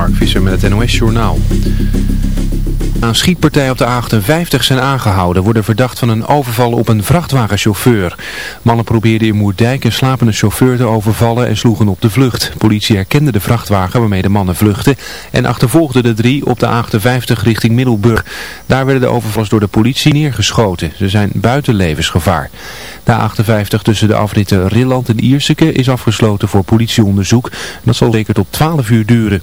Mark Visser met het NOS Journaal. Een schietpartij op de A58 zijn aangehouden, worden verdacht van een overval op een vrachtwagenchauffeur. Mannen probeerden in Moerdijk een slapende chauffeur te overvallen en sloegen op de vlucht. Politie herkende de vrachtwagen waarmee de mannen vluchtten en achtervolgde de drie op de A58 richting Middelburg. Daar werden de overvallers door de politie neergeschoten. Ze zijn buiten levensgevaar. De A58 tussen de afritten Rilland en Ierseke is afgesloten voor politieonderzoek. Dat zal zeker tot 12 uur duren.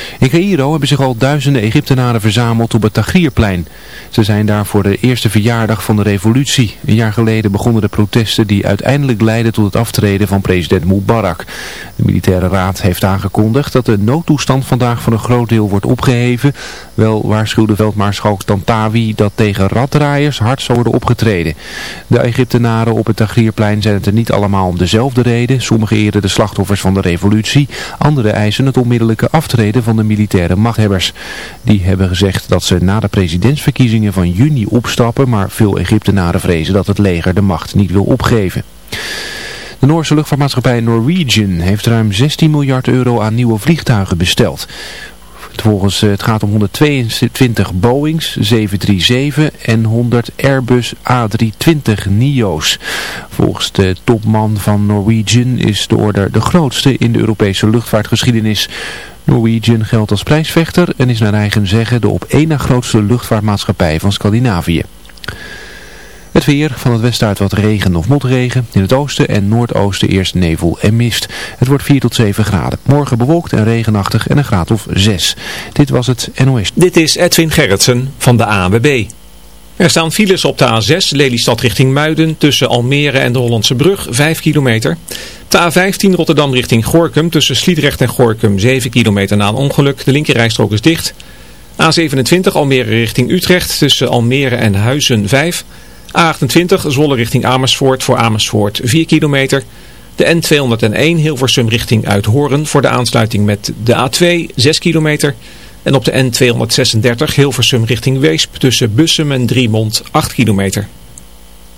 In Cairo hebben zich al duizenden Egyptenaren verzameld op het Tagrierplein. Ze zijn daar voor de eerste verjaardag van de revolutie. Een jaar geleden begonnen de protesten die uiteindelijk leidden tot het aftreden van president Mubarak. De militaire raad heeft aangekondigd dat de noodtoestand vandaag voor een groot deel wordt opgeheven. Wel waarschuwde veldmaarschalk Tantawi dat tegen raddraaiers hard zou worden opgetreden. De Egyptenaren op het Tagrierplein zijn het er niet allemaal om dezelfde reden. Sommigen eren de slachtoffers van de revolutie, anderen eisen het onmiddellijke aftreden van de militaire machthebbers. Die hebben gezegd dat ze na de presidentsverkiezingen van juni opstappen, maar veel Egyptenaren vrezen dat het leger de macht niet wil opgeven. De Noorse luchtvaartmaatschappij Norwegian heeft ruim 16 miljard euro aan nieuwe vliegtuigen besteld. Volgens, het gaat om 122 Boeings, 737 en 100 Airbus A320 NIO's. Volgens de topman van Norwegian is de order de grootste in de Europese luchtvaartgeschiedenis. Norwegian geldt als prijsvechter en is naar eigen zeggen de op één na grootste luchtvaartmaatschappij van Scandinavië. Het weer, van het westen uit wat regen of motregen. In het oosten en noordoosten eerst nevel en mist. Het wordt 4 tot 7 graden. Morgen bewolkt en regenachtig en een graad of 6. Dit was het NOS. Dit is Edwin Gerritsen van de ANWB. Er staan files op de A6 Lelystad richting Muiden tussen Almere en de Hollandse Brug 5 kilometer. De A15 Rotterdam richting Gorkum tussen Sliedrecht en Gorkum 7 kilometer na een ongeluk. De linkerrijstrook is dicht. A27 Almere richting Utrecht tussen Almere en Huizen 5 A28 Zwolle richting Amersfoort voor Amersfoort 4 kilometer. De N201 Hilversum richting Uithoren voor de aansluiting met de A2 6 kilometer. En op de N236 Hilversum richting Weesp tussen Bussum en Driemond 8 kilometer.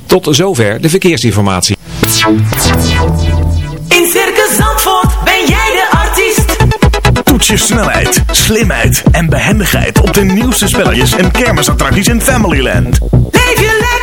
Tot zover de verkeersinformatie. In Circus Zandvoort ben jij de artiest. Toets je snelheid, slimheid en behendigheid op de nieuwste spelletjes en kermisattracties in Familyland. Leef je lekker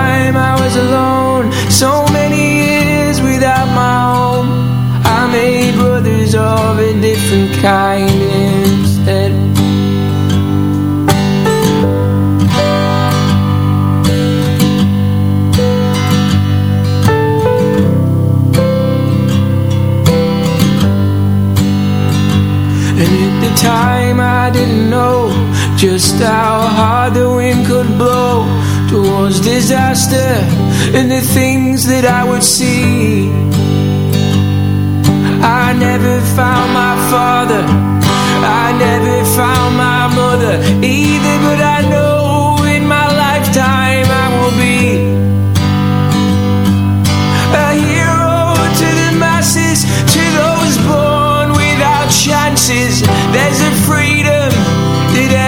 Just how hard the wind could blow Towards disaster And the things that I would see. I never found my father. I never found my mother Either but I know in my lifetime I will be A hero to the masses To those born without chances. There's a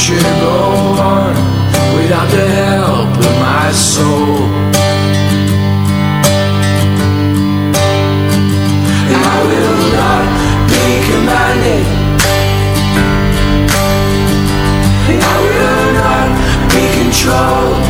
Future go on without the help of my soul. And I will not be commanded. And I will not be controlled.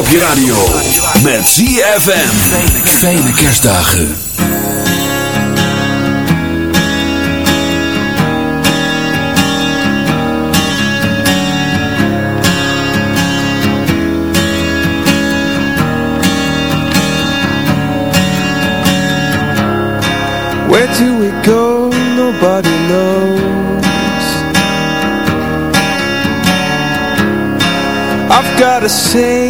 op je radio. Met ZFM. Fijne kerstdagen. Where do we go? Nobody knows. I've gotta say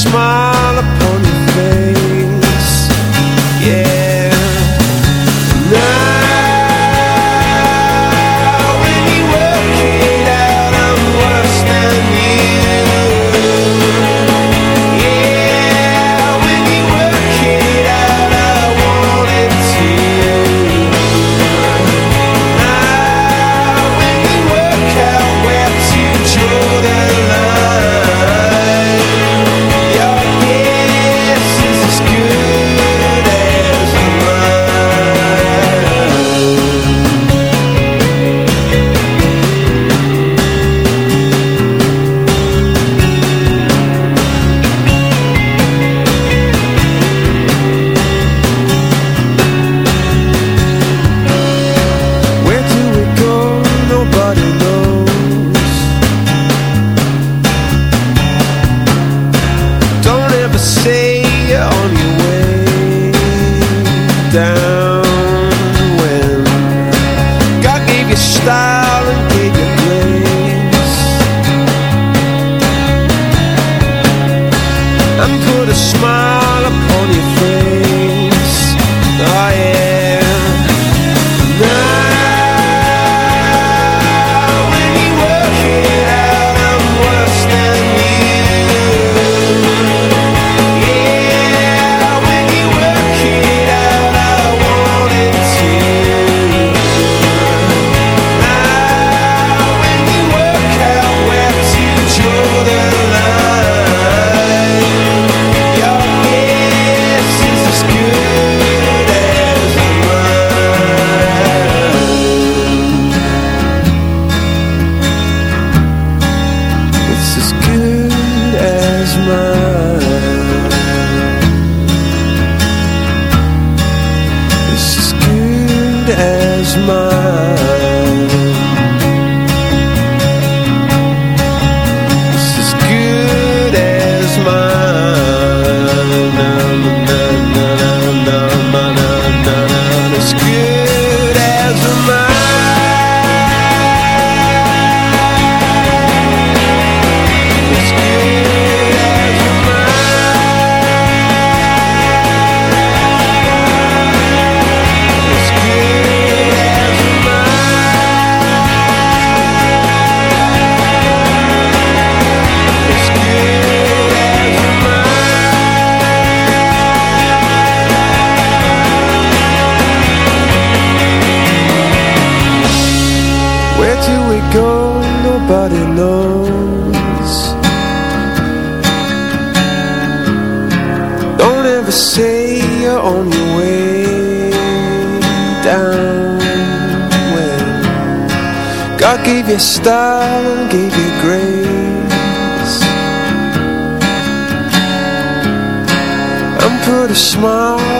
smile. say you're on your way down when God gave you style and gave you grace and put a smile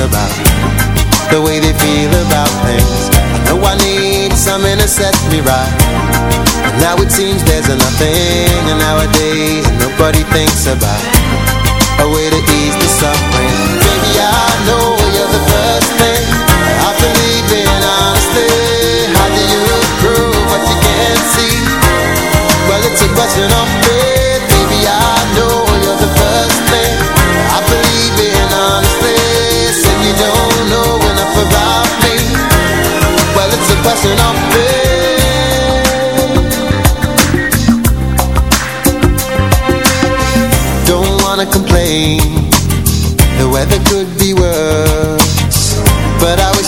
about the way they feel about things. I know I need something to set me right. And now it seems there's nothing. And nowadays, nobody thinks about a way to ease the suffering.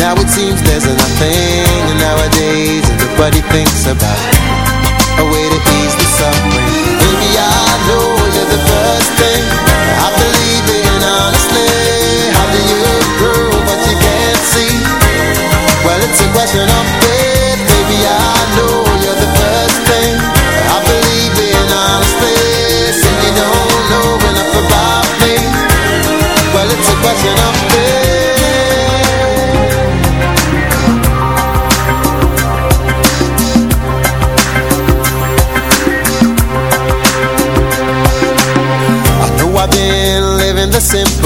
Now it seems there's nothing. And nowadays, everybody thinks about a way to ease the suffering. Baby, I know you're the first thing I believe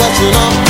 It's a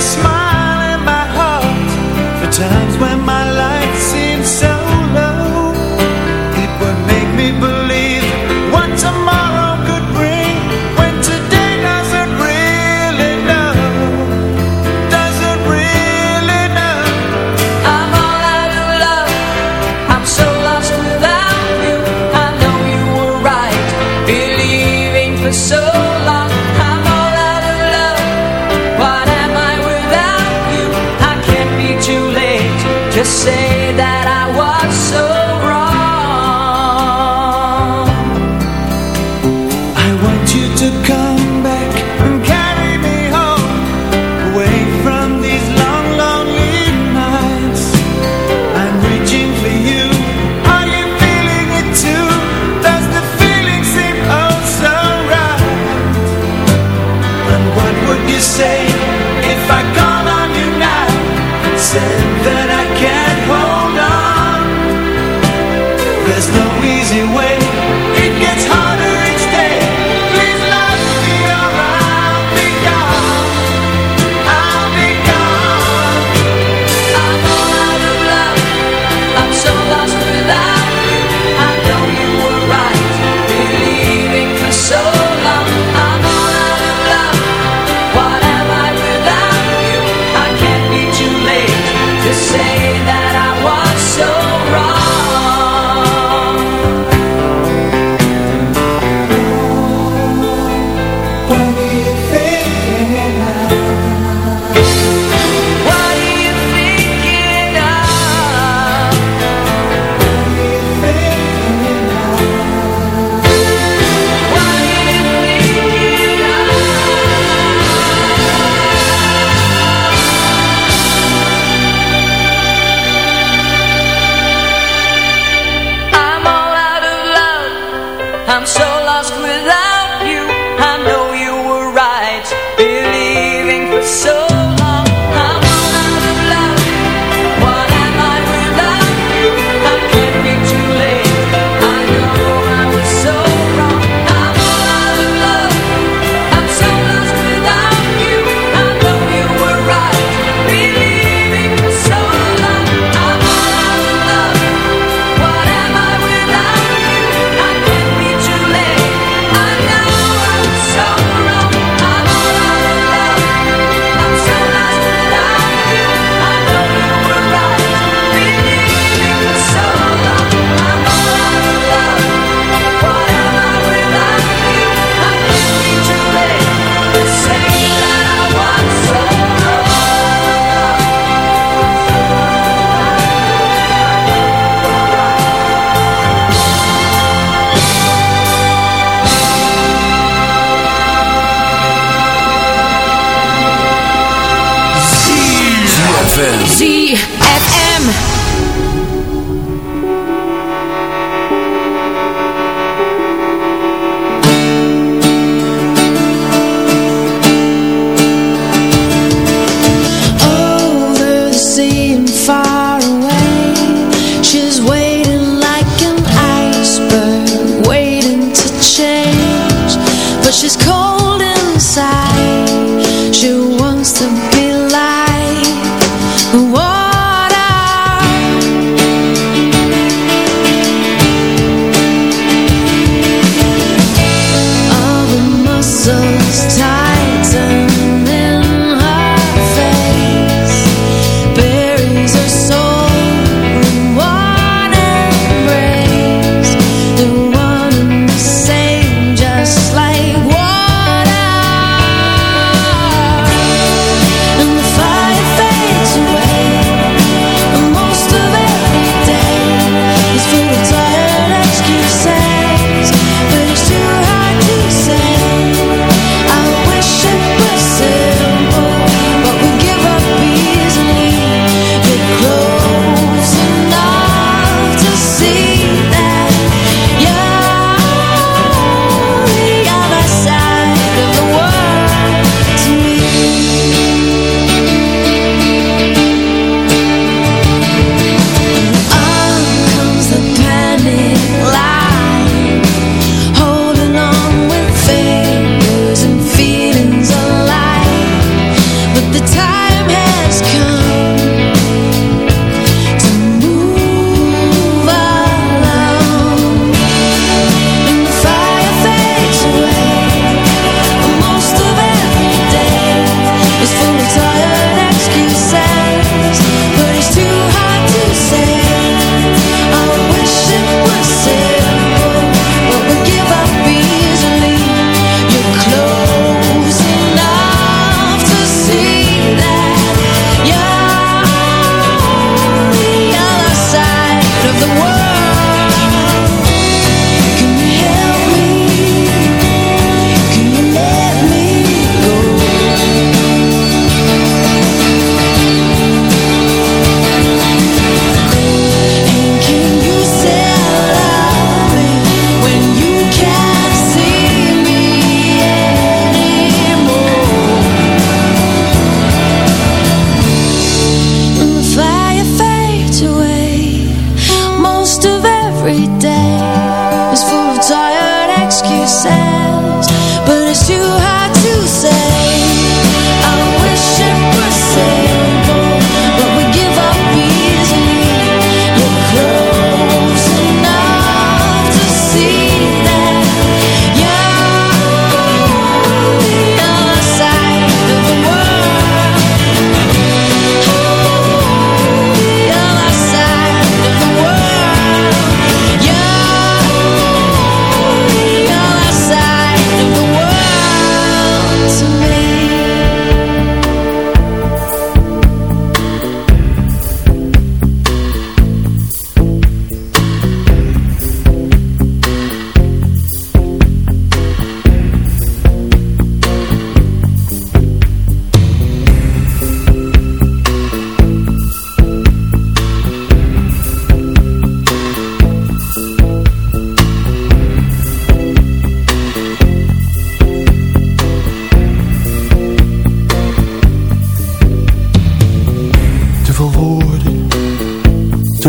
smile.